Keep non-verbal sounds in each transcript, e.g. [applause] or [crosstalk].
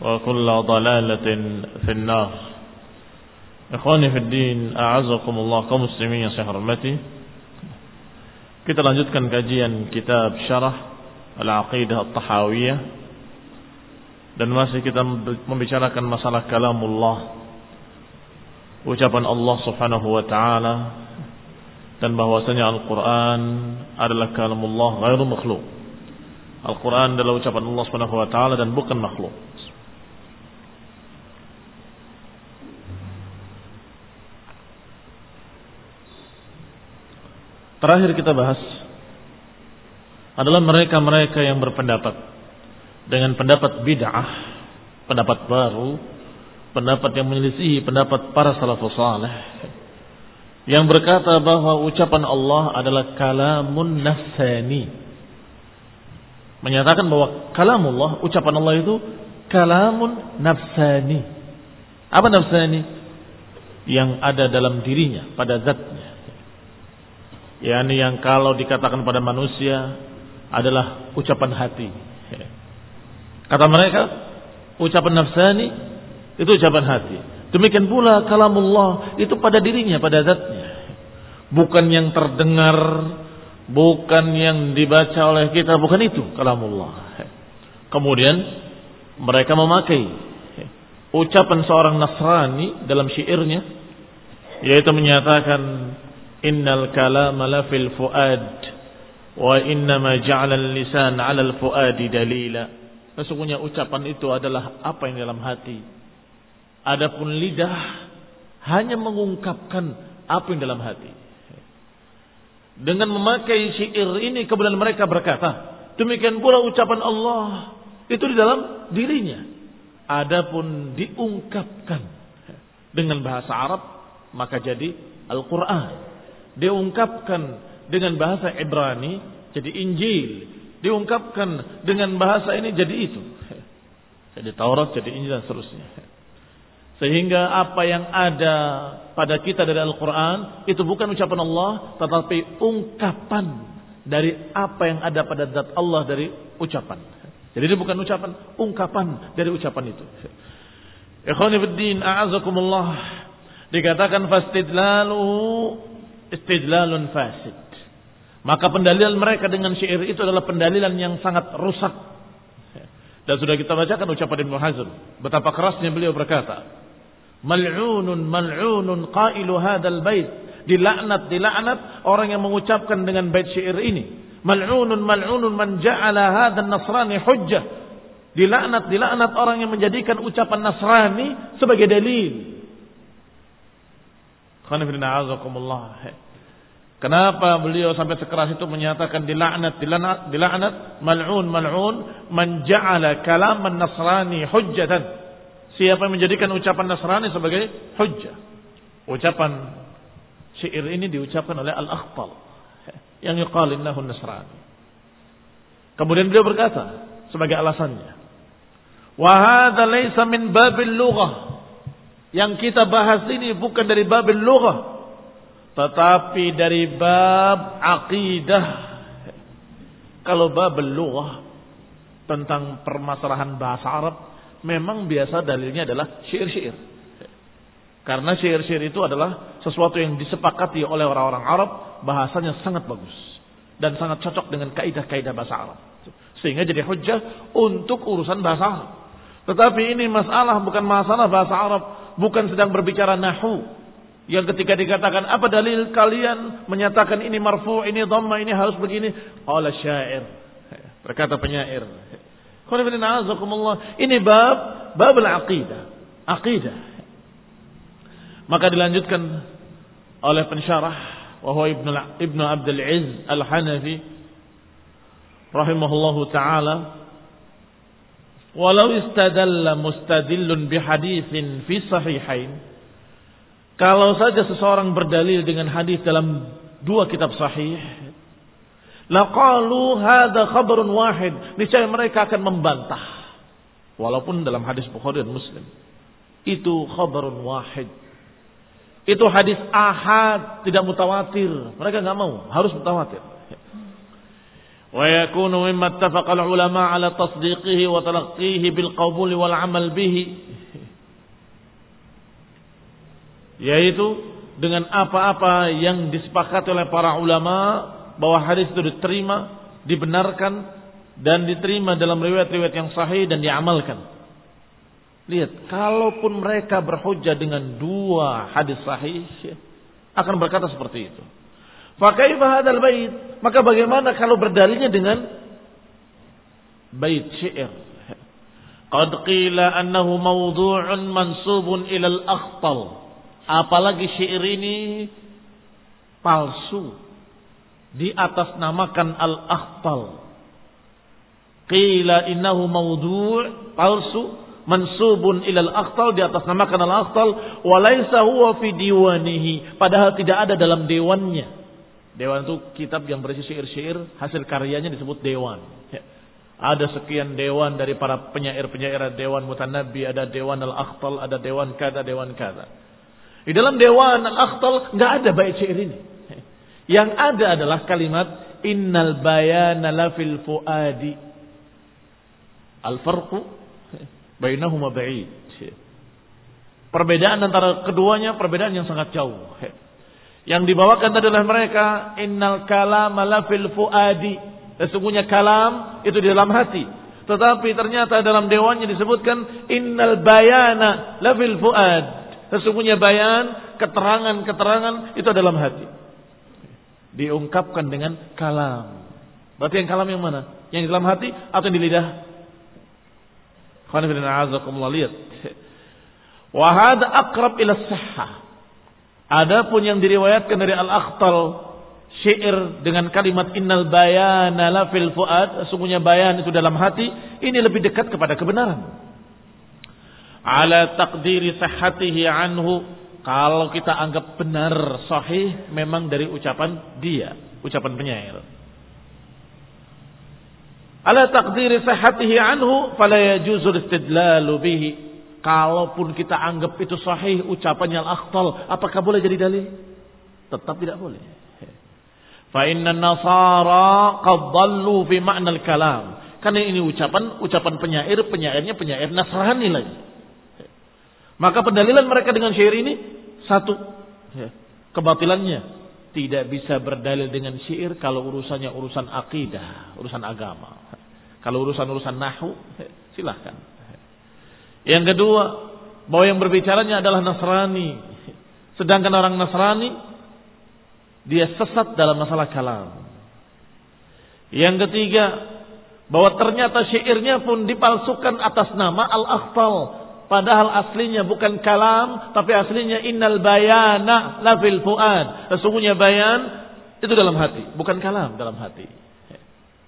وكل ضلالة في النار إخواني في الدين أعزكم الله كمسلمين يا hormati Kita lanjutkan kajian kitab Syarah Al-Aqidah At-Tahawiyah dan masih kita membicarakan masalah kalamullah ucapan Allah Subhanahu wa taala dan bahwasanya Al-Qur'an adalah kalamullah ghairu makhluk. Al-Qur'an adalah ucapan Allah Subhanahu wa taala dan bukan makhluk. Terakhir kita bahas adalah mereka-mereka yang berpendapat dengan pendapat bid'ah, pendapat baru, pendapat yang menyelisihi pendapat para salafus saleh yang berkata bahwa ucapan Allah adalah kalamun nafsani. Menyatakan bahwa kalamullah, ucapan Allah itu kalamun nafsani. Apa nafsani? Yang ada dalam dirinya, pada zatnya yakni yang kalau dikatakan pada manusia adalah ucapan hati. Kata mereka, ucapan nafsani itu ucapan hati. Demikian pula kalamullah itu pada dirinya, pada zatnya. Bukan yang terdengar, bukan yang dibaca oleh kita, bukan itu kalamullah. Kemudian mereka memakai ucapan seorang Nasrani dalam syairnya yaitu menyatakan innal kalama la fil fuad wa innama ja'ala lisan 'ala al-fuadi dalila. Sesungguhnya ucapan itu adalah apa yang dalam hati. Adapun lidah hanya mengungkapkan apa yang dalam hati. Dengan memakai syair ini kemudian mereka berkata demikian pula ucapan Allah. Itu di dalam dirinya. Adapun diungkapkan dengan bahasa Arab maka jadi Al-Qur'an diungkapkan dengan bahasa Ibrani jadi Injil, diungkapkan dengan bahasa ini jadi itu. Jadi Taurat, jadi Injil dan seterusnya. Sehingga apa yang ada pada kita dari Al-Quran itu bukan ucapan Allah, tetapi ungkapan dari apa yang ada pada zat Allah dari ucapan. Jadi ini bukan ucapan, ungkapan dari ucapan itu. Ikhwanifiddin, a'azakumullah. Dikatakan fastidlaluhu istidlalun fasid. Maka pendalilan mereka dengan syair itu adalah pendalilan yang sangat rusak. Dan sudah kita bacakan ucapan Ibnu Hazm. Betapa kerasnya beliau berkata. Mal'unun mal'unun qailu hadal bait. Dilaknat, dilaknat orang yang mengucapkan dengan bait syair ini. Mal'unun mal'unun man ja'ala hadal nasrani hujjah. Dilaknat, dilaknat orang yang menjadikan ucapan Nasrani sebagai dalil. Kenapa beliau sampai sekeras itu menyatakan dilaknat, dilaknat, dilaknat, mal'un, mal'un, man ja'ala kalaman nasrani hujjatan. Siapa yang menjadikan ucapan Nasrani sebagai hujjah. Ucapan syair ini diucapkan oleh Al-Akhtal. Yang yuqal innahu nasrani. Kemudian beliau berkata sebagai alasannya. Wa hadha laysa min babil lughah. Yang kita bahas ini bukan dari babil lughah. Tetapi dari bab akidah kalau bab lughah tentang permasalahan bahasa Arab memang biasa dalilnya adalah syair-syair. Karena syair-syair itu adalah sesuatu yang disepakati oleh orang-orang Arab bahasanya sangat bagus dan sangat cocok dengan kaidah-kaidah bahasa Arab. Sehingga jadi hujah untuk urusan bahasa Arab. Tetapi ini masalah bukan masalah bahasa Arab, bukan sedang berbicara nahu, yang ketika dikatakan apa dalil kalian menyatakan ini marfu, ini dhamma, ini harus begini. Qala syair. Berkata penyair. Ini bab bab al-aqidah. Aqidah. Maka dilanjutkan oleh pensyarah wahwa Ibnu Ibnu Abdul Aziz Al-Hanafi rahimahullahu taala walau istadalla mustadillun bihaditsin fi sahihain kalau saja seseorang berdalil dengan hadis dalam dua kitab sahih, laqalu hadza khabarun wahid. Niscaya mereka akan membantah. Walaupun dalam hadis Bukhari dan Muslim. Itu khabarun wahid. Itu hadis ahad, tidak mutawatir. Mereka nggak mau, harus mutawatir. Ulama ala tasdiqihi wa talaqqihi bil qabuli wal amal bihi yaitu dengan apa-apa yang disepakati oleh para ulama bahwa hadis itu diterima, dibenarkan dan diterima dalam riwayat-riwayat yang sahih dan diamalkan. Lihat, kalaupun mereka berhujjah dengan dua hadis sahih, akan berkata seperti itu. Fakaifa hadzal bait? Maka bagaimana kalau berdalilnya dengan bait syair? Qad qila annahu mawdu'un mansubun ila al-akhtal. Apalagi syair ini palsu. Di atas namakan al-akhtal. Qila innahu mawdu' palsu mansubun ilal akhtal di atas namakan al akhtal walaysa huwa fi diwanihi padahal tidak ada dalam dewannya dewan itu kitab yang berisi syair-syair hasil karyanya disebut dewan ya. ada sekian dewan dari para penyair-penyair dewan mutanabbi ada dewan al akhtal ada dewan kada dewan kada di dalam Dewan Al-Akhtal nggak ada bait syair ini. Yang ada adalah kalimat innal bayana la fil fuadi. Al-farqu bainahuma ba'id. Perbedaan antara keduanya perbedaan yang sangat jauh. Yang dibawakan adalah mereka innal kalam la fil fuadi. Sesungguhnya kalam itu di dalam hati. Tetapi ternyata dalam dewannya disebutkan innal bayana la fil fuad. Sesungguhnya bayan, keterangan-keterangan itu dalam hati. Diungkapkan dengan kalam. Berarti yang kalam yang mana? Yang di dalam hati atau di lidah? lihat. Wahada akrab ila sahah. Adapun yang diriwayatkan dari Al-Akhtal syair dengan kalimat innal bayana la fil fuad, sesungguhnya bayan itu dalam hati, ini lebih dekat kepada kebenaran. Ala takdiri sahatihi anhu kalau kita anggap benar sahih memang dari ucapan dia ucapan penyair. Ala takdiri sahatihi anhu fala yajuzul istidlalu bihi kalaupun kita anggap itu sahih ucapannya al-akhtal apakah boleh jadi dalil? Tetap tidak boleh. Fa inna nasara qad fi ma'nal kalam. Karena ini ucapan ucapan penyair penyairnya penyair Nasrani lagi. Maka pendalilan mereka dengan syair ini satu ya, kebatilannya. Tidak bisa berdalil dengan syair kalau urusannya urusan akidah, urusan agama. Kalau urusan-urusan nahu, ya, silahkan. Yang kedua, bahwa yang berbicaranya adalah Nasrani. Sedangkan orang Nasrani, dia sesat dalam masalah kalam. Yang ketiga, bahwa ternyata syairnya pun dipalsukan atas nama Al-Akhtal. Padahal aslinya bukan kalam, tapi aslinya innal bayana lafil fuad. Sesungguhnya bayan itu dalam hati, bukan kalam dalam hati.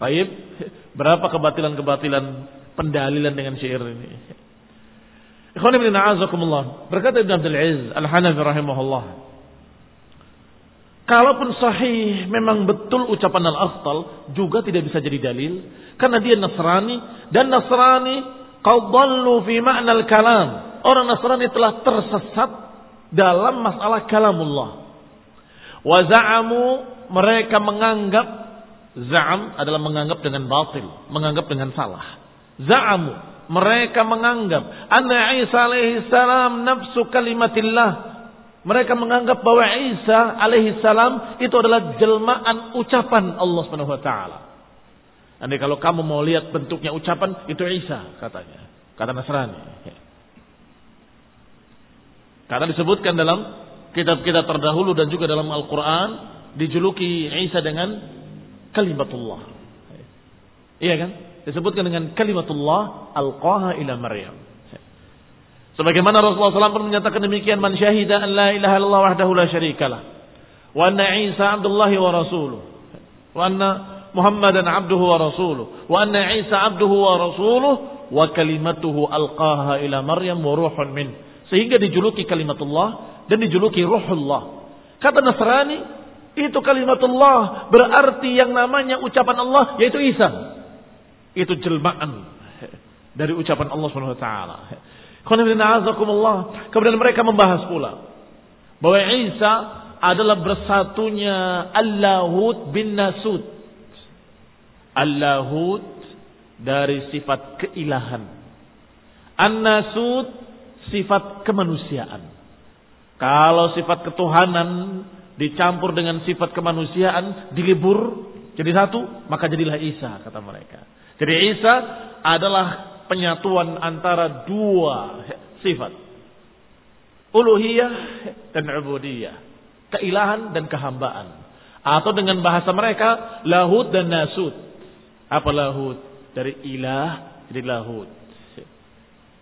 Baik, berapa kebatilan-kebatilan pendalilan dengan syair ini? Ikhwan ibn a'azakumullah. Berkata Ibn Abdul Aziz Al-Hanafi rahimahullah. Kalaupun sahih memang betul ucapan Al-Akhtal juga tidak bisa jadi dalil karena dia Nasrani dan Nasrani Qadallu fi ma'nal kalam. Orang Nasrani telah tersesat dalam masalah kalamullah. Wa za'amu mereka menganggap za'am adalah menganggap dengan batil, menganggap dengan salah. Za'amu mereka menganggap anna Isa alaihi salam nafsu kalimatillah. Mereka menganggap bahwa Isa alaihi salam itu adalah jelmaan ucapan Allah Subhanahu wa taala. Nanti kalau kamu mau lihat bentuknya ucapan itu Isa katanya. Kata Nasrani. Karena disebutkan dalam kitab-kitab terdahulu dan juga dalam Al-Quran dijuluki Isa dengan kalimatullah. Iya kan? Disebutkan dengan kalimatullah alqaha ila Maryam. Sebagaimana Rasulullah SAW pun menyatakan demikian man syahida an la ilaha illallah wahdahu la syarikalah wa anna Isa abdullahi wa rasuluh wa anna Muhammadan abduhu wa rasuluh wa anna Isa abduhu wa rasuluh wa kalimatuhu alqaha ila Maryam wa ruhun min. Sehingga dijuluki kalimatullah dan dijuluki ruhullah. Kata Nasrani itu kalimatullah berarti yang namanya ucapan Allah yaitu Isa itu jelmaan dari ucapan Allah Subhanahu wa taala Kemudian mereka membahas pula bahwa Isa adalah bersatunya Allahut bin Nasud. Allahut dari sifat keilahan. An-Nasud sifat kemanusiaan. Kalau sifat ketuhanan dicampur dengan sifat kemanusiaan dilibur jadi satu, maka jadilah Isa kata mereka. Jadi Isa adalah penyatuan antara dua sifat. Uluhiyah dan ubudiyah. Keilahan dan kehambaan. Atau dengan bahasa mereka, lahud dan nasud. Apa lahud? Dari ilah jadi lahud.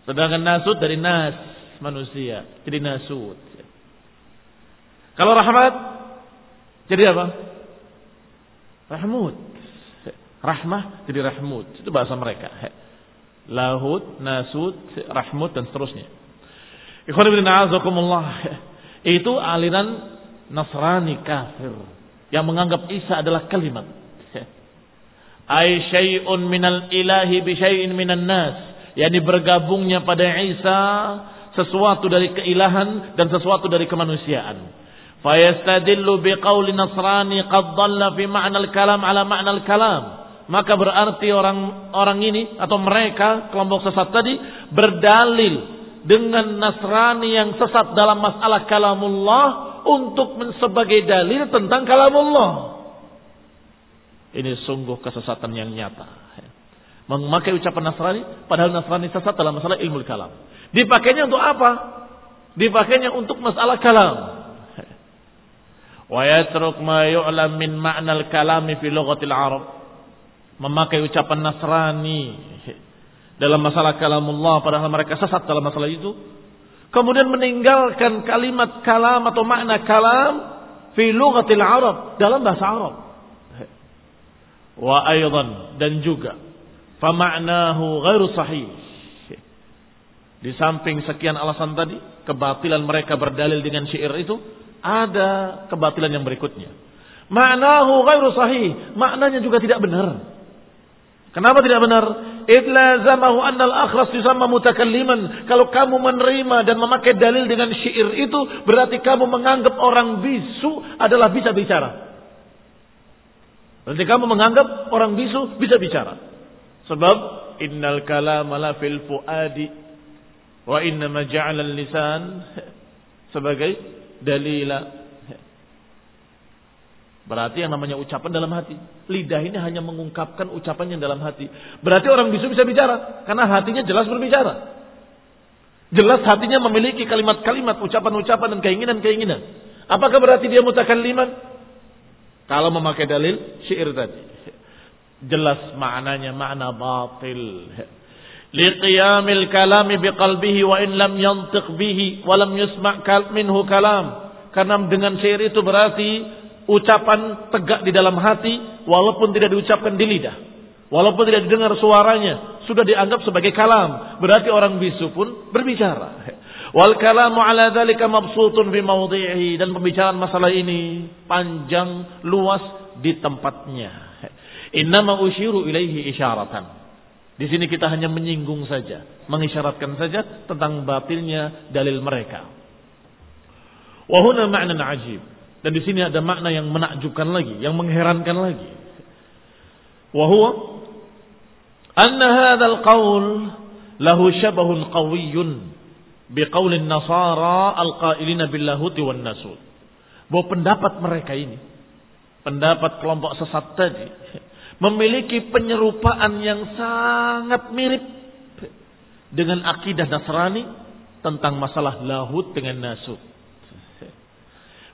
Sedangkan nasud dari nas, manusia. Jadi nasud. Kalau rahmat, jadi apa? Rahmud. Rahmah jadi rahmud. Itu bahasa mereka. Lahud, Nasud, Rahmud dan seterusnya. Itu aliran Nasrani kafir yang menganggap Isa adalah kalimat. Ay syai'un minal ilahi bi syai'in minan nas. Yani bergabungnya pada Isa sesuatu dari keilahan dan sesuatu dari kemanusiaan. Nasrani qad dhalla fi ma'na al-kalam ala ma'na al-kalam maka berarti orang-orang ini atau mereka kelompok sesat tadi berdalil dengan Nasrani yang sesat dalam masalah kalamullah untuk sebagai dalil tentang kalamullah. Ini sungguh kesesatan yang nyata. Memakai ucapan Nasrani padahal Nasrani sesat dalam masalah ilmu kalam. Dipakainya untuk apa? Dipakainya untuk masalah kalam. Wa yatruk ma yu'lam min ma'nal kalami fi lughatil Arab memakai ucapan Nasrani. Dalam masalah kalamullah padahal mereka sesat dalam masalah itu. Kemudian meninggalkan kalimat kalam atau makna kalam fi lughatil Arab dalam bahasa Arab. Wa aidan dan juga fama'nahu ghairu sahih. Di samping sekian alasan tadi kebatilan mereka berdalil dengan syair itu ada kebatilan yang berikutnya. Ma'nahu ghairu sahih maknanya juga tidak benar Kenapa tidak benar? Idlazamahu annal akhras yusamma mutakalliman. Kalau kamu menerima dan memakai dalil dengan syair itu, berarti kamu menganggap orang bisu adalah bisa bicara. Berarti kamu menganggap orang bisu bisa bicara. Sebab innal kalama la fil fuadi wa inna ma ja'ala lisan [laughs] sebagai dalila Berarti yang namanya ucapan dalam hati. Lidah ini hanya mengungkapkan ucapan yang dalam hati. Berarti orang bisu bisa bicara. Karena hatinya jelas berbicara. Jelas hatinya memiliki kalimat-kalimat, ucapan-ucapan dan keinginan-keinginan. Apakah berarti dia mutakalliman? Kalau memakai dalil syair tadi. Jelas maknanya makna batil. Liqiyamil kalami biqalbihi wa in lam yantiq bihi wa lam yusma' minhu kalam. Karena dengan syair itu berarti ucapan tegak di dalam hati walaupun tidak diucapkan di lidah. Walaupun tidak didengar suaranya, sudah dianggap sebagai kalam. Berarti orang bisu pun berbicara. [laughs] Wal kalamu ala dzalika mabsutun fi mawdhi'i dan pembicaraan masalah ini panjang luas di tempatnya. [laughs] Innama usyiru ilaihi isyaratan. Di sini kita hanya menyinggung saja, mengisyaratkan saja tentang batilnya dalil mereka. Wahuna makna ajib. Dan di sini ada makna yang menakjubkan lagi, yang mengherankan lagi. Wahwa anna hadzal qaul lahu syabahun qawiyyun biqaulin nasara alqailina billahuti wan nasud. Bahwa pendapat mereka ini, pendapat kelompok sesat tadi, memiliki penyerupaan yang sangat mirip dengan akidah Nasrani tentang masalah lahut dengan nasud.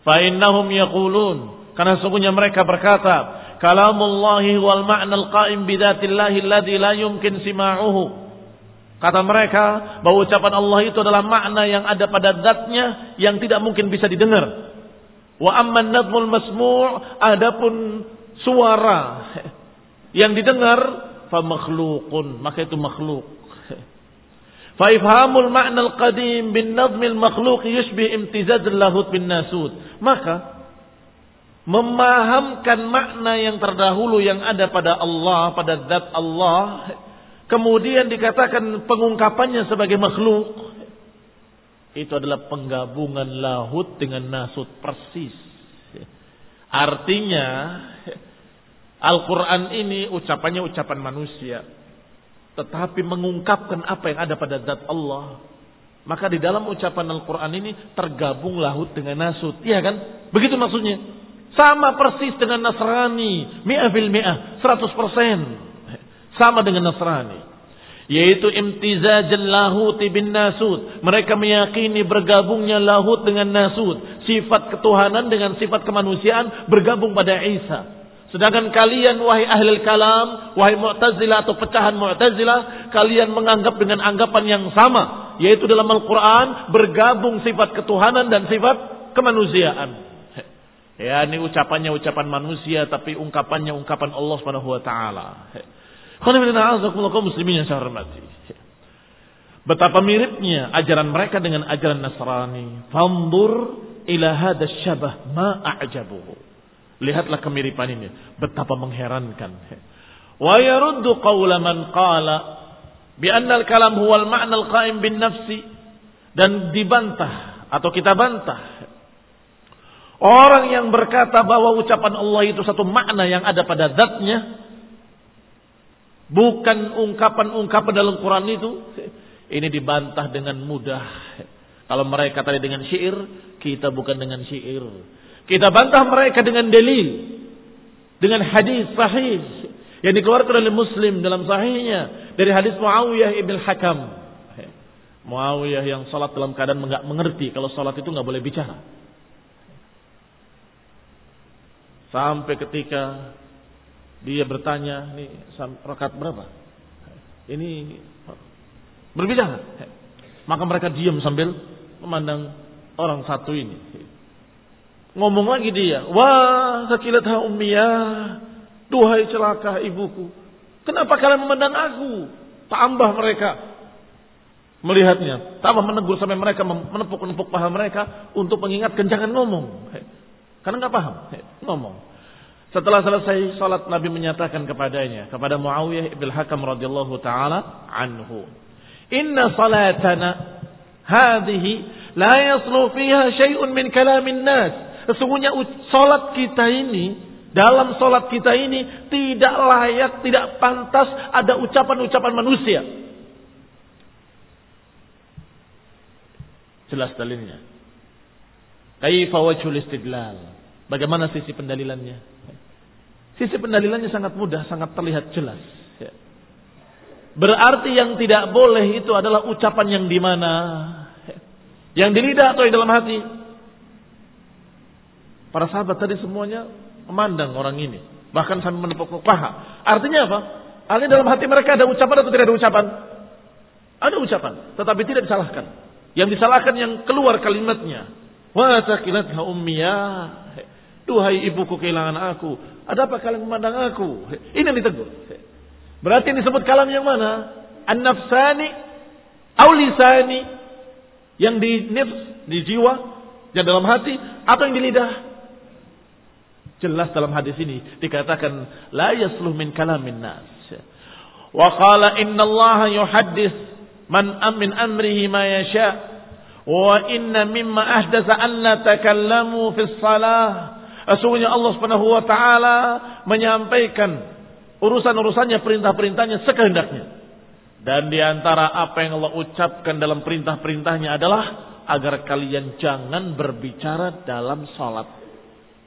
Fa'innahum yaqulun. Karena sungguhnya mereka berkata, Kalamullahi wal ma'nal qa'im bidatillahi alladhi la yumkin sima'uhu. Kata mereka bahwa ucapan Allah itu adalah makna yang ada pada zatnya yang tidak mungkin bisa didengar. Wa amman nadmul masmu' adapun suara yang didengar fa makhluqun maka itu makhluk Faifhamul ma'na al-qadim bin nazmil makhluk yushbih imtizaz lahut bin nasud. Maka memahamkan makna yang terdahulu yang ada pada Allah, pada zat Allah, kemudian dikatakan pengungkapannya sebagai makhluk, itu adalah penggabungan lahut dengan nasud persis. Artinya Al-Quran ini ucapannya ucapan manusia tetapi mengungkapkan apa yang ada pada zat Allah. Maka di dalam ucapan Al-Quran ini tergabung lahut dengan nasut. Iya kan? Begitu maksudnya. Sama persis dengan Nasrani. Mi'ah fil mi'ah. 100%. Sama dengan Nasrani. Yaitu imtizajal lahuti bin nasud. Mereka meyakini bergabungnya lahut dengan nasud. Sifat ketuhanan dengan sifat kemanusiaan bergabung pada Isa. Sedangkan kalian wahai ahli kalam, wahai mu'tazilah atau pecahan mu'tazilah, kalian menganggap dengan anggapan yang sama. Yaitu dalam Al-Quran bergabung sifat ketuhanan dan sifat kemanusiaan. Ya ini ucapannya ucapan manusia tapi ungkapannya ungkapan Allah Subhanahu wa taala. muslimin yang saya hormati. Betapa miripnya ajaran mereka dengan ajaran Nasrani. Fandur ila hadha syabah ma a'jabuhu. Lihatlah kemiripan ini. Betapa mengherankan. Wa yaruddu qawla man qala bi anna al-kalam huwa al-ma'na al-qa'im bin nafsi dan dibantah atau kita bantah orang yang berkata bahwa ucapan Allah itu satu makna yang ada pada zatnya bukan ungkapan-ungkapan dalam Quran itu ini dibantah dengan mudah kalau mereka tadi dengan syair kita bukan dengan syair kita bantah mereka dengan dalil. Dengan hadis sahih. Yang dikeluarkan oleh Muslim dalam sahihnya. Dari hadis Muawiyah ibn Hakam. Muawiyah yang salat dalam keadaan enggak mengerti. Kalau salat itu enggak boleh bicara. Sampai ketika dia bertanya, ini rakaat berapa? Ini berbicara. Maka mereka diam sambil memandang orang satu ini. Ngomong lagi dia, wah sakilatha ummiyah, duhai celaka ibuku. Kenapa kalian memandang aku? Tambah mereka melihatnya, tambah menegur sampai mereka menepuk-nepuk paha mereka untuk mengingatkan jangan ngomong. Karena nggak paham, ngomong. Setelah selesai salat Nabi menyatakan kepadanya kepada Muawiyah ibn Hakam radhiyallahu taala anhu, "Inna salatana hadhihi la yaslu fiha syai'un min kalamin nas." Sesungguhnya sholat kita ini, dalam sholat kita ini tidak layak, tidak pantas ada ucapan-ucapan manusia. Jelas dalilnya. Kaifa wajhul istidlal? Bagaimana sisi pendalilannya? Sisi pendalilannya sangat mudah, sangat terlihat jelas. Ya. Berarti yang tidak boleh itu adalah ucapan yang di mana? Yang di lidah atau di dalam hati? Para sahabat tadi semuanya memandang orang ini. Bahkan sampai menepuk paha. Artinya apa? Artinya dalam hati mereka ada ucapan atau tidak ada ucapan? Ada ucapan. Tetapi tidak disalahkan. Yang disalahkan yang keluar kalimatnya. Wa ummiyah. Duhai ibuku kehilangan aku. Ada apa kalian memandang aku? Ini yang ditegur. Berarti yang disebut kalam yang mana? An-nafsani. Aulisani. Yang di nifs, di jiwa. Yang dalam hati. Atau yang di lidah. Jelas dalam hadis ini dikatakan la yasluh min kalamin nas. Wa qala inna Allah yuhaddis man amin amrihi ma yasha Wa inna mimma ahdasa an la takallamu fi salah. Sesungguhnya Allah Subhanahu wa taala menyampaikan urusan-urusannya, perintah-perintahnya sekehendaknya. Dan di antara apa yang Allah ucapkan dalam perintah-perintahnya adalah agar kalian jangan berbicara dalam salat.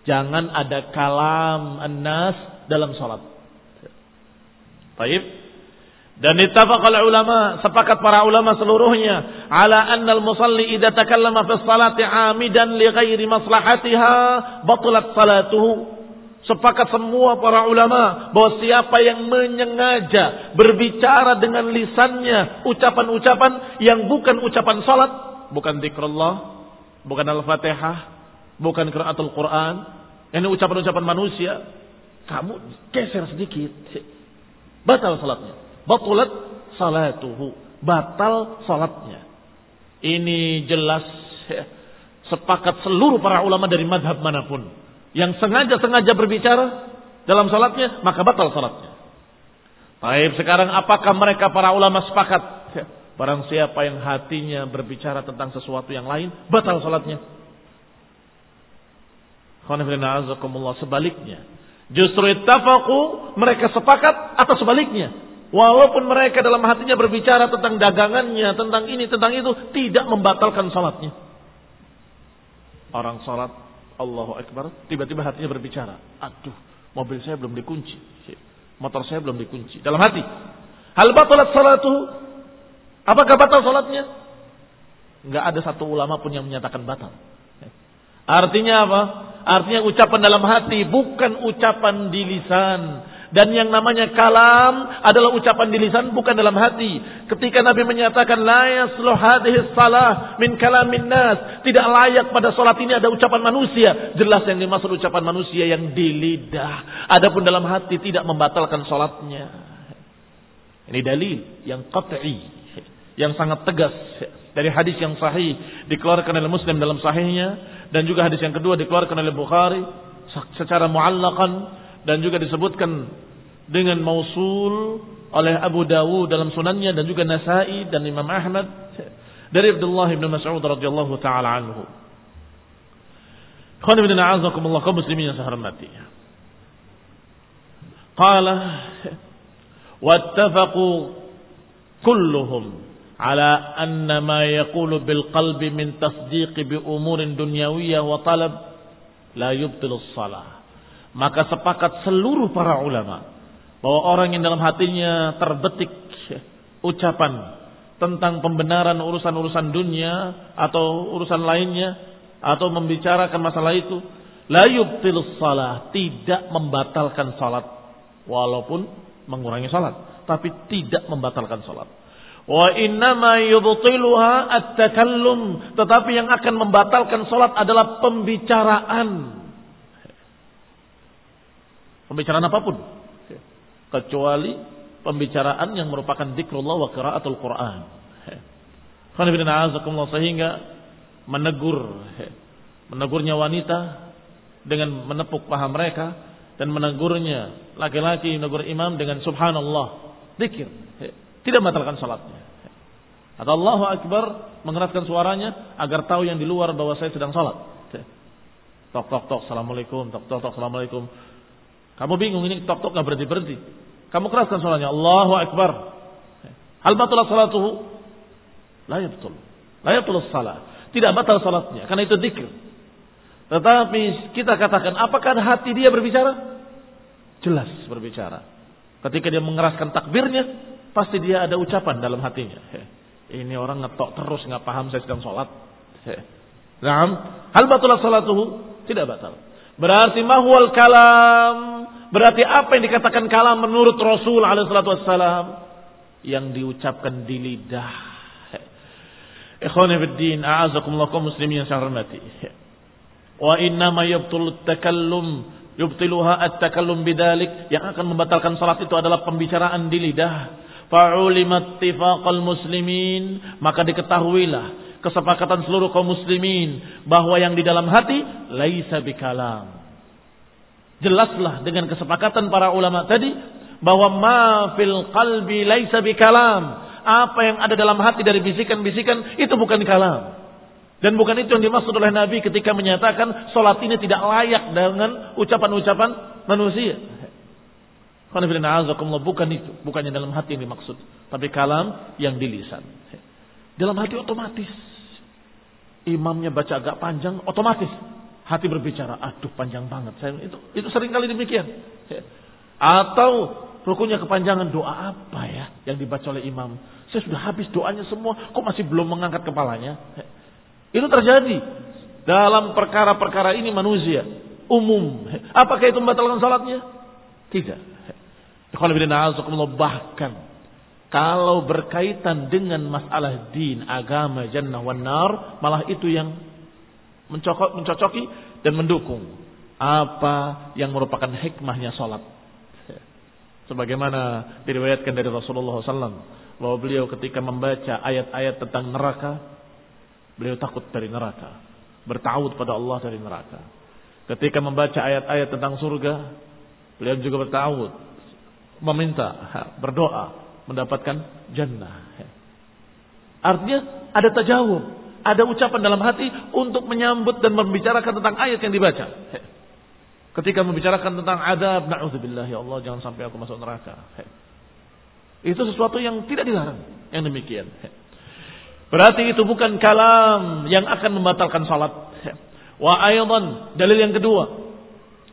Jangan ada kalam an-nas dalam salat. Baik. Dan ittafaqal ulama, sepakat para ulama seluruhnya ala anna al-musalli idza takallama fi salati amidan li ghairi maslahatiha batalat salatuhu. Sepakat semua para ulama bahwa siapa yang menyengaja berbicara dengan lisannya ucapan-ucapan yang bukan ucapan salat, bukan zikrullah, bukan al-Fatihah, bukan qiraatul Quran, ini ucapan-ucapan manusia, kamu geser sedikit, batal salatnya. Batulat salatuhu. Batal salatnya. Ini jelas ya, sepakat seluruh para ulama dari madhab mana pun. Yang sengaja-sengaja berbicara dalam salatnya, maka batal salatnya. Baik, sekarang apakah mereka para ulama sepakat? Ya, barang siapa yang hatinya berbicara tentang sesuatu yang lain, batal salatnya. Sebaliknya. Justru ittafaqu mereka sepakat atau sebaliknya. Walaupun mereka dalam hatinya berbicara tentang dagangannya, tentang ini, tentang itu, tidak membatalkan salatnya. Orang salat, Allahu Akbar, tiba-tiba hatinya berbicara. Aduh, mobil saya belum dikunci. Motor saya belum dikunci. Dalam hati. Hal batalat salatu. Apakah batal salatnya? Enggak ada satu ulama pun yang menyatakan batal. Artinya apa? Artinya ucapan dalam hati bukan ucapan di lisan. Dan yang namanya kalam adalah ucapan di lisan bukan dalam hati. Ketika Nabi menyatakan la yasluh hadhihi salah min kalamin nas, tidak layak pada salat ini ada ucapan manusia. Jelas yang dimaksud ucapan manusia yang di lidah. Adapun dalam hati tidak membatalkan salatnya. Ini dalil yang qat'i, yang sangat tegas dari hadis yang sahih dikeluarkan oleh Muslim dalam sahihnya dan juga hadis yang kedua dikeluarkan oleh Bukhari secara muallaqan dan juga disebutkan dengan mausul oleh Abu Dawud dalam sunannya dan juga Nasai dan Imam Ahmad dari Abdullah bin Mas'ud radhiyallahu taala anhu. Khana bin a'azakumullah kaum muslimin yang saya hormati. Qala wattafaqu kulluhum ala anna ma yaqulu bil qalbi min tasdiq bi umurin dunyawiyah wa talab. Maka sepakat seluruh para ulama bahwa orang yang dalam hatinya terbetik ucapan tentang pembenaran urusan-urusan dunia atau urusan lainnya atau membicarakan masalah itu la salah tidak membatalkan salat walaupun mengurangi salat tapi tidak membatalkan salat wa innama yubtiluha at-takallum. Tetapi yang akan membatalkan salat adalah pembicaraan. Pembicaraan apa pun. Kecuali pembicaraan yang merupakan zikrullah wa qiraatul Quran. Sehingga menegur menegurnya wanita dengan menepuk paha mereka dan menegurnya laki-laki menegur imam dengan subhanallah. Zikir tidak membatalkan salatnya atau Allahu Akbar mengeraskan suaranya agar tahu yang di luar bahwa saya sedang salat tok tok tok assalamualaikum tok tok tok assalamualaikum kamu bingung ini tok-tok nggak berhenti berhenti. Kamu keraskan sholatnya. Allahu Akbar. Hal batal salatuhu? La betul. La betul salat. Tidak batal salatnya. Karena itu dikir. Tetapi kita katakan, apakah hati dia berbicara? Jelas berbicara. Ketika dia mengeraskan takbirnya, pasti dia ada ucapan dalam hatinya. Ini orang ngetok terus nggak paham saya sedang sholat. Nah, hal batal salatuhu? Tidak batal. Berarti mahwal kalam. Berarti apa yang dikatakan kalam menurut Rasul alaihissalam. Yang diucapkan di lidah. Ikhwan fiddin, a'azakumullah kaum muslimin yang saya hormati. Wa innama yubtul takallum yubtiluha at-takallum bidalik yang akan membatalkan salat itu adalah pembicaraan di lidah. Fa'ulimat tifaqal muslimin maka diketahuilah kesepakatan seluruh kaum muslimin bahwa yang di dalam hati laisa bikalam. Jelaslah dengan kesepakatan para ulama tadi bahwa ma fil qalbi laisa bikalam. Apa yang ada dalam hati dari bisikan-bisikan itu bukan kalam. Dan bukan itu yang dimaksud oleh Nabi ketika menyatakan sholat ini tidak layak dengan ucapan-ucapan manusia. Bukan itu, bukannya dalam hati yang dimaksud, tapi kalam yang di lisan. Dalam hati otomatis. Imamnya baca agak panjang, otomatis hati berbicara, aduh panjang banget. Saya itu itu sering kali demikian. Atau rukunya kepanjangan doa apa ya yang dibaca oleh imam? Saya sudah habis doanya semua, kok masih belum mengangkat kepalanya? Itu terjadi dalam perkara-perkara ini manusia umum. Apakah itu membatalkan salatnya? Tidak. Bahkan kalau berkaitan dengan masalah din, agama, jannah, wan nar, malah itu yang mencocok, mencocoki dan mendukung apa yang merupakan hikmahnya salat. Sebagaimana diriwayatkan dari Rasulullah SAW bahwa beliau ketika membaca ayat-ayat tentang neraka, beliau takut dari neraka, bertaut pada Allah dari neraka. Ketika membaca ayat-ayat tentang surga, beliau juga bertaut, meminta, berdoa, mendapatkan jannah. Artinya ada tajawub, ada ucapan dalam hati untuk menyambut dan membicarakan tentang ayat yang dibaca. Ketika membicarakan tentang adab, na'udzubillah ya Allah jangan sampai aku masuk neraka. Itu sesuatu yang tidak dilarang, yang demikian. Berarti itu bukan kalam yang akan membatalkan salat. Wa aydan dalil yang kedua.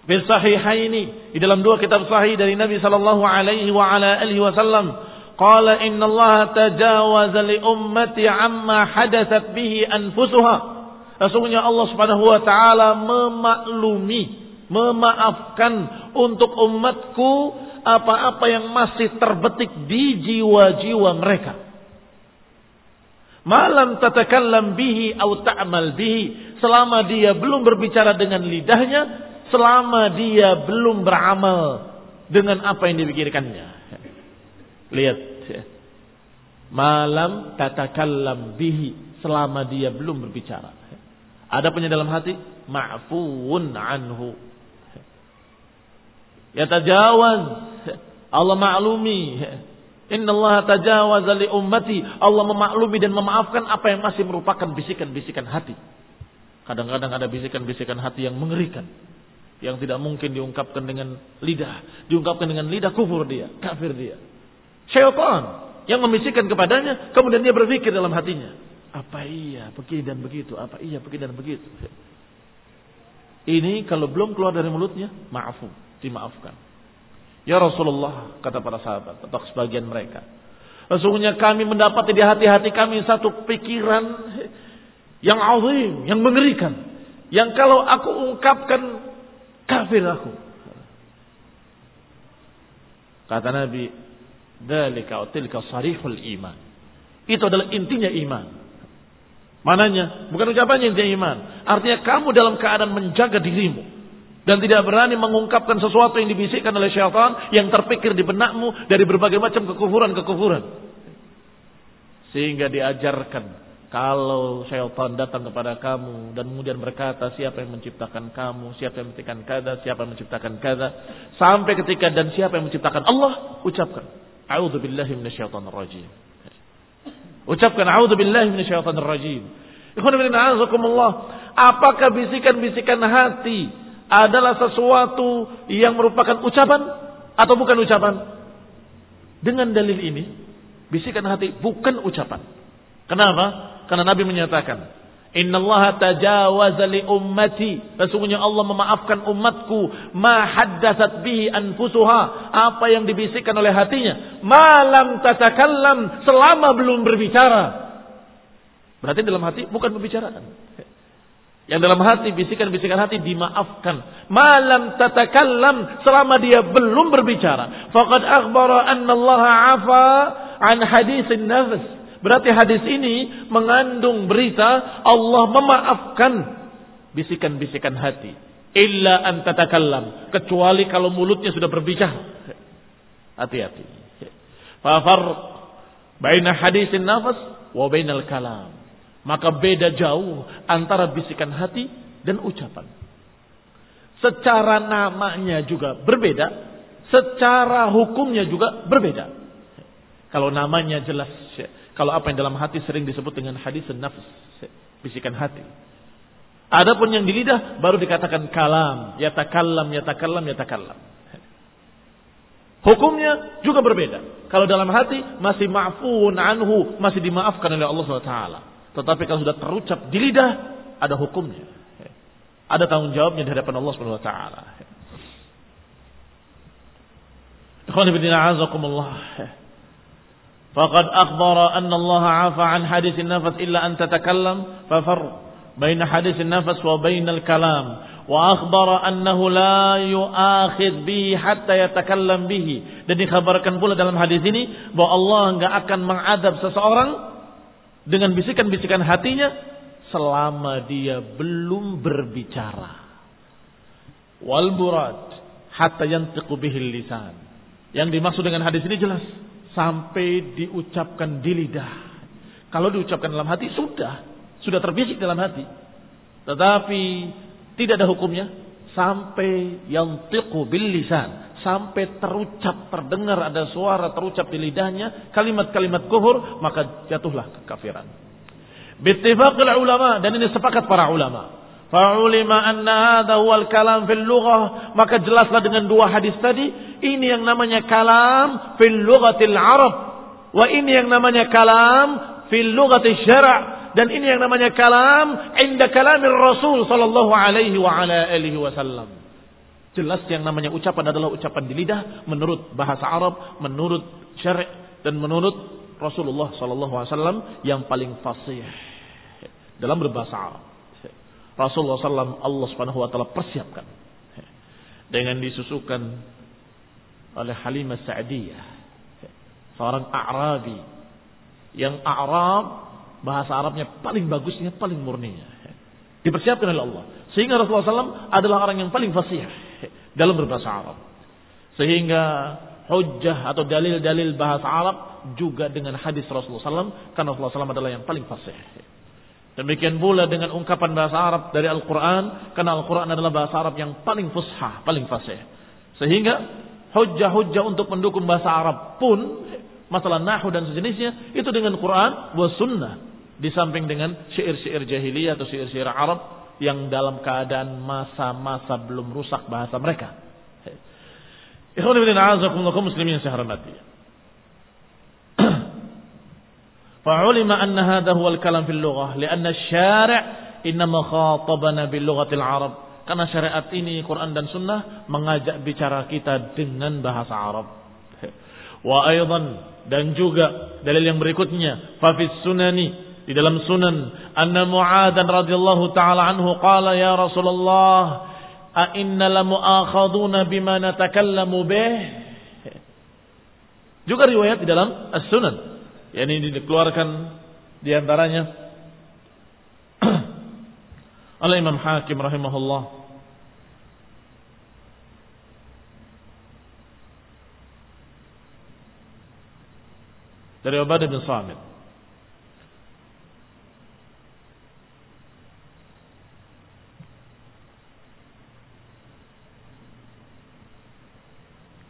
Fil sahihaini di dalam dua kitab sahih dari Nabi sallallahu alaihi wa ala alihi wasallam Qala inna Allah tajawaza li ummati amma hadatsat bihi anfusuha. Sesungguhnya Allah Subhanahu wa taala memaklumi, memaafkan untuk umatku apa-apa yang masih terbetik di jiwa-jiwa mereka. Malam tatakallam bihi atau ta'mal bihi. Selama dia belum berbicara dengan lidahnya, selama dia belum beramal dengan apa yang dipikirkannya. Lihat. Malam tatakallam bihi. Selama dia belum berbicara. Ada punya dalam hati. Ma'fuun anhu. Ya tajawaz. Allah maklumi. Inna Allah tajawaza li ummati. Allah memaklumi dan memaafkan apa yang masih merupakan bisikan-bisikan hati. Kadang-kadang ada bisikan-bisikan hati yang mengerikan. Yang tidak mungkin diungkapkan dengan lidah. Diungkapkan dengan lidah kufur dia. Kafir dia. Syaitan yang membisikkan kepadanya, kemudian dia berpikir dalam hatinya, apa iya begini dan begitu, apa iya begini dan begitu. Ini kalau belum keluar dari mulutnya, maafu, dimaafkan. Ya Rasulullah, kata para sahabat, atau sebagian mereka. Sesungguhnya kami mendapati di hati-hati kami satu pikiran yang azim, yang mengerikan. Yang kalau aku ungkapkan, kafir aku. Kata Nabi, Dalika tilka sarihul iman. Itu adalah intinya iman. Mananya? Bukan ucapannya intinya iman. Artinya kamu dalam keadaan menjaga dirimu. Dan tidak berani mengungkapkan sesuatu yang dibisikkan oleh syaitan yang terpikir di benakmu dari berbagai macam kekufuran-kekufuran. Sehingga diajarkan kalau syaitan datang kepada kamu dan kemudian berkata siapa yang menciptakan kamu, siapa yang menciptakan kada, siapa yang menciptakan kada, sampai ketika dan siapa yang menciptakan Allah, ucapkan A'udzu billahi minasyaitonir rajim. Ucapkan a'udzu billahi minasyaitonir rajim. Apakah bisikan-bisikan hati adalah sesuatu yang merupakan ucapan atau bukan ucapan? Dengan dalil ini, bisikan hati bukan ucapan. Kenapa? Karena Nabi menyatakan, Inna Allah tajawaza li ummati. Sesungguhnya Allah memaafkan umatku. Ma haddasat bihi anfusuha. Apa yang dibisikkan oleh hatinya. Malam tatakallam. Selama belum berbicara. Berarti dalam hati bukan membicarakan. Yang dalam hati, bisikan-bisikan hati dimaafkan. Malam tatakallam selama dia belum berbicara. Faqad akhbara anna Allah afa an hadisin nafs. Berarti hadis ini mengandung berita Allah memaafkan bisikan-bisikan hati. Illa an tatakallam. Kecuali kalau mulutnya sudah berbicara. Hati-hati. Fafar baina hadisin nafas wa bainal kalam. Maka beda jauh antara bisikan hati dan ucapan. Secara namanya juga berbeda. Secara hukumnya juga berbeda. Kalau namanya jelas kalau apa yang dalam hati sering disebut dengan hadis nafs. bisikan hati. Adapun yang di lidah baru dikatakan kalam, yatakallam, yatakallam, yatakallam. Hukumnya juga berbeda. Kalau dalam hati masih ma'fun anhu, masih dimaafkan oleh Allah SWT. Tetapi kalau sudah terucap di lidah, ada hukumnya. Ada tanggung jawabnya di hadapan Allah SWT. Ikhwan ibn anna Allah afa an hadis nafas illa an tatakallam fafar bain hadis nafas wa bain al-kalam. Wa akhbara annahu la yu'akhid bihi hatta yatakallam bihi. Dan dikabarkan pula dalam hadis ini bahwa Allah enggak akan mengadab seseorang dengan bisikan-bisikan hatinya selama dia belum berbicara. Wal murad hatta yantiqu bihi lisan yang dimaksud dengan hadis ini jelas sampai diucapkan di lidah. Kalau diucapkan dalam hati sudah. Sudah terbisik dalam hati. Tetapi tidak ada hukumnya. Sampai yang tiku bil lisan, sampai terucap terdengar ada suara terucap di lidahnya kalimat-kalimat kufur maka jatuhlah kekafiran. Bittifaqil ulama dan ini sepakat para ulama. Fa'ulima anna hadha huwal kalam fil lughah maka jelaslah dengan dua hadis tadi ini yang namanya kalam fil lughatil arab wa ini yang namanya kalam fil lughatil syara' Dan ini yang namanya kalam inda kalamir Rasul sallallahu alaihi wa ala alihi wasallam. Jelas yang namanya ucapan adalah ucapan di lidah menurut bahasa Arab, menurut syar'i dan menurut Rasulullah sallallahu alaihi wasallam yang paling fasih dalam berbahasa Arab. Rasulullah sallam Allah Subhanahu wa taala persiapkan dengan disusukan oleh Halimah Sa'diyah seorang Arabi yang Arab bahasa Arabnya paling bagusnya, paling murninya. Dipersiapkan oleh Allah. Sehingga Rasulullah SAW adalah orang yang paling fasih dalam berbahasa Arab. Sehingga hujjah atau dalil-dalil bahasa Arab juga dengan hadis Rasulullah SAW. Karena Rasulullah SAW adalah yang paling fasih. Demikian pula dengan ungkapan bahasa Arab dari Al-Quran. Karena Al-Quran adalah bahasa Arab yang paling fusha, paling fasih. Sehingga hujjah-hujjah untuk mendukung bahasa Arab pun masalah nahu dan sejenisnya itu dengan Quran wa sunnah di dengan syair-syair jahiliyah atau syair-syair Arab yang dalam keadaan masa-masa belum rusak bahasa mereka. Ikhwan ibn a'azakumullah muslimin yang saya hormati. [clears throat] فعلم أن هذا هو الكلام في اللغة لأن الشارع إنما خاطبنا باللغة العرب karena syariat ini Quran dan Sunnah mengajak bicara kita dengan bahasa Arab. Wa aidan dan juga dalil yang berikutnya fafis sunani di dalam sunan anna Mu'adan radhiyallahu taala anhu qala ya Rasulullah a inna la mu'akhaduna bima natakallamu bih juga riwayat di dalam As-Sunan yakni dikeluarkan di antaranya [clears throat] oleh Imam Hakim rahimahullah dari Ubadah bin Samit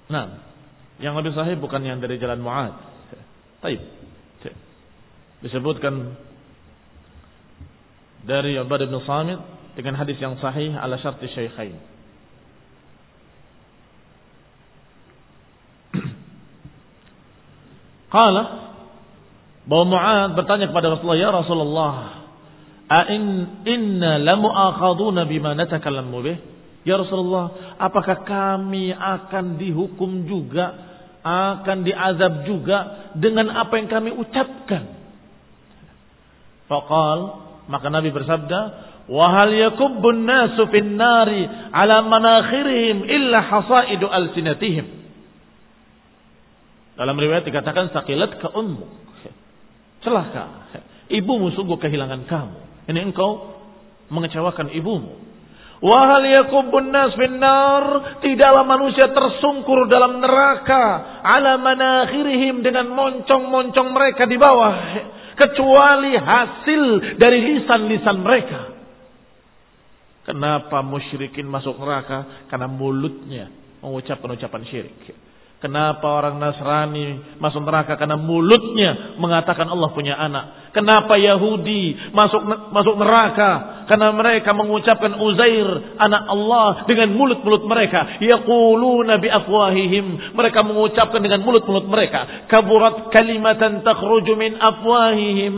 Nah, yang lebih sahih bukan yang dari jalan Mu'ad. Taib. Disebutkan dari Ubad bin Samit dengan hadis yang sahih ala syarti syaikhain. [clears throat] Qala bahwa Mu'ad bertanya kepada Rasulullah, "Ya Rasulullah, a in inna lamu'akhaduna bima natakallamu bih?" Ya Rasulullah, apakah kami akan dihukum juga, akan diazab juga dengan apa yang kami ucapkan? Faqal, maka Nabi bersabda, "Wa yakubbun nasu fin nari ala manakhirihim illa hasaidu alsinatihim?" Dalam riwayat dikatakan sakilat ke ummu. [laughs] Celaka. Ibumu sungguh kehilangan kamu. Ini engkau mengecewakan ibumu. Wahal yakubun nas finnar. Tidaklah manusia tersungkur dalam neraka. Ala manakhirihim dengan moncong-moncong mereka di bawah. Kecuali hasil dari lisan-lisan mereka. Kenapa musyrikin masuk neraka? Karena mulutnya mengucapkan ucapan syirik. Kenapa orang Nasrani masuk neraka karena mulutnya mengatakan Allah punya anak? Kenapa Yahudi masuk masuk neraka karena mereka mengucapkan Uzair anak Allah dengan mulut-mulut mereka? Yaquluna bi afwahihim. Mereka mengucapkan dengan mulut-mulut mereka. Kaburat kalimatan takhruju min afwahihim.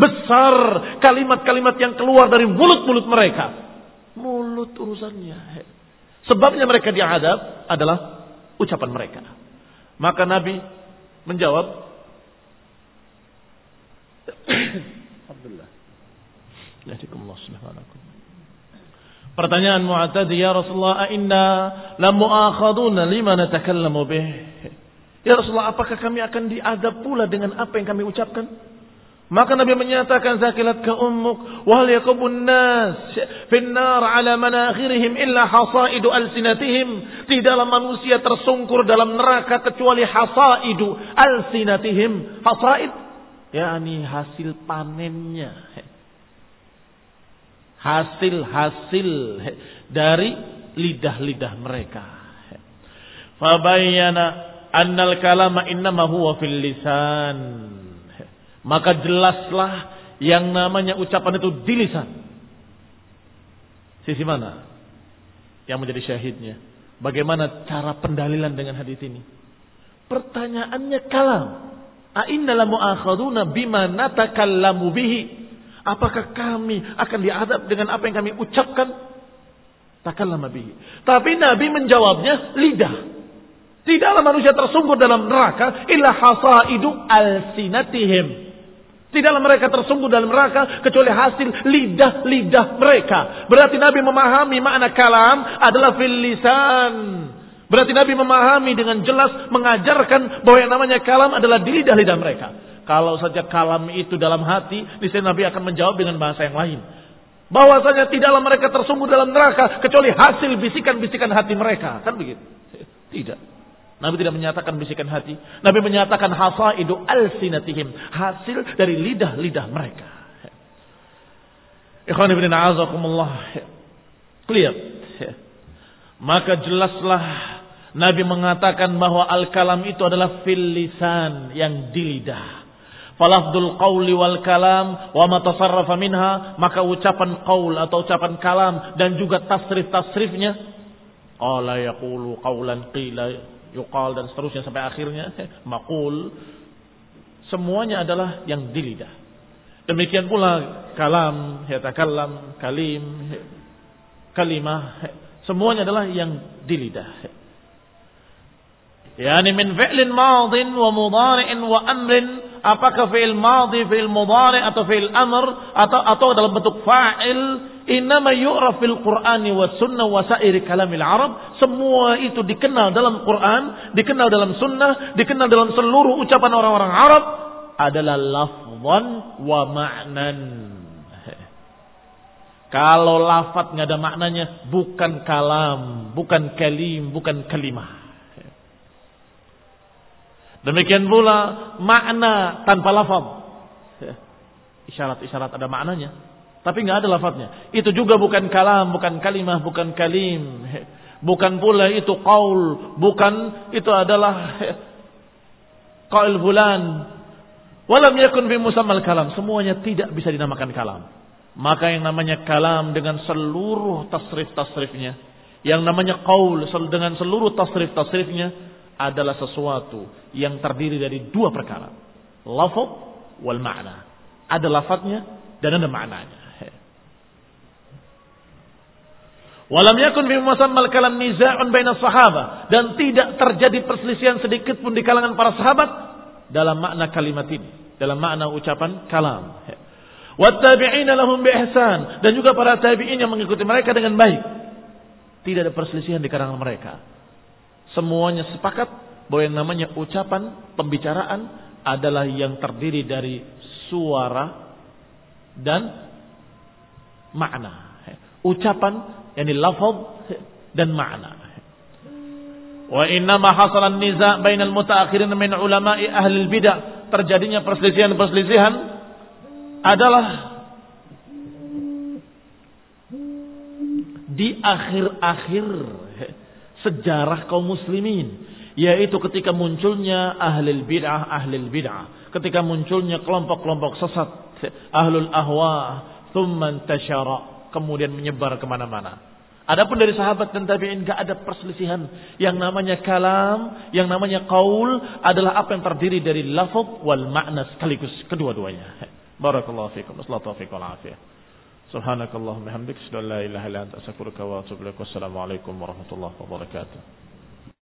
Besar kalimat-kalimat yang keluar dari mulut-mulut mereka. Mulut urusannya. Sebabnya mereka diadab adalah ucapan mereka. Maka Nabi menjawab, [clears throat] Alhamdulillah. Pertanyaan Mu'tadi, ya Rasulullah, inna la mu'akhaduna lima natakallamu bih. Ya Rasulullah, apakah kami akan diadab pula dengan apa yang kami ucapkan? Maka Nabi menyatakan zakilat ka ummuk wal yakubun nas finnar ala manakhirihim illa hasaidu alsinatihim. Tidaklah manusia tersungkur dalam neraka kecuali hasaidu alsinatihim. Hasaid? Yakni hasil panennya. Hasil-hasil dari lidah-lidah mereka. Fabayyana annal kalama innama huwa fil lisan maka jelaslah yang namanya ucapan itu di lisan. Sisi mana yang menjadi syahidnya? Bagaimana cara pendalilan dengan hadis ini? Pertanyaannya kalam. A'inna bima natakallamu bihi. Apakah kami akan diadab dengan apa yang kami ucapkan? Takallama bihi. Tapi Nabi menjawabnya lidah. Tidaklah manusia tersungkur dalam neraka illa alsinatihim Tidaklah mereka tersungguh dalam neraka kecuali hasil lidah-lidah mereka. Berarti Nabi memahami makna kalam adalah fil lisan. Berarti Nabi memahami dengan jelas mengajarkan bahwa yang namanya kalam adalah di lidah-lidah mereka. Kalau saja kalam itu dalam hati, niscaya Nabi akan menjawab dengan bahasa yang lain. Bahwasanya tidaklah mereka tersungguh dalam neraka kecuali hasil bisikan-bisikan hati mereka. Kan begitu? [laughs] Tidak. Nabi tidak menyatakan bisikan hati. Nabi menyatakan hasaidu alsinatihim. Hasil dari lidah-lidah mereka. Ikhwan ibn a'azakumullah. Clear. Maka jelaslah Nabi mengatakan bahwa al-kalam itu adalah fil lisan yang di lidah. Falafdul qawli wal kalam wa ma tasarrafa minha maka ucapan qaul atau ucapan kalam dan juga tasrif-tasrifnya qala yaqulu qawlan qila yuqal dan seterusnya sampai akhirnya makul semuanya adalah yang di lidah. Demikian pula kalam, yatakalam, kalim, kalimah, semuanya adalah yang di lidah. Yani min fi'lin madin wa mudari'in wa amrin apakah fi'il madhi, fi'il mudari' atau fi'il amr atau atau dalam bentuk fa'il Innama yu'raf fil Qur'ani wa sunnah wa sairi kalamil Arab. Semua itu dikenal dalam Quran, dikenal dalam sunnah, dikenal dalam seluruh ucapan orang-orang Arab adalah lafzan wa ma'nan. Kalau lafaz nggak ada maknanya, bukan kalam, bukan kalim, bukan kalimah. Demikian pula makna tanpa lafaz. [laughs] Isyarat-isyarat ada maknanya. Tapi nggak ada lafadznya. Itu juga bukan kalam, bukan kalimah, bukan kalim. [laughs] Bukan pula itu qaul, bukan itu adalah [laughs] qaul bulan. Walam yakun fi musammal kalam. Semuanya tidak bisa dinamakan kalam. Maka yang namanya kalam dengan seluruh tasrif-tasrifnya. Yang namanya qaul dengan seluruh tasrif-tasrifnya adalah sesuatu yang terdiri dari dua perkara. Lafaz wal ma'na. Ada lafadznya dan ada maknanya. Walam yakun fi musammal kalam niza'un baina sahaba dan tidak terjadi perselisihan sedikit pun di kalangan para sahabat dalam makna kalimat ini, dalam makna ucapan kalam. Wattabi'ina lahum bi ihsan dan juga para tabi'in yang mengikuti mereka dengan baik. Tidak ada perselisihan di kalangan mereka. Semuanya sepakat bahwa yang namanya ucapan, pembicaraan adalah yang terdiri dari suara dan makna. Ucapan yakni lafaz dan makna. Wa inna ma hasalan niza bainal mutaakhirin min ulama'i ahli bidah. Terjadinya perselisihan-perselisihan adalah di akhir-akhir sejarah kaum muslimin yaitu ketika munculnya ahlul bid'ah ahlul bid'ah ketika munculnya kelompok-kelompok sesat ahlul ahwa thumma tashara kemudian menyebar ke mana-mana Adapun dari sahabat dan tabi'in gak ada perselisihan. Yang namanya kalam, yang namanya qaul adalah apa yang terdiri dari lafaz wal makna sekaligus kedua-duanya. Barakallahu fiikum. Wassalatu. Subhanakallahumma hamdika, la ilaha illa anta astaghfiruka wa atubu ilaik. Wassalamu alaikum warahmatullahi wabarakatuh.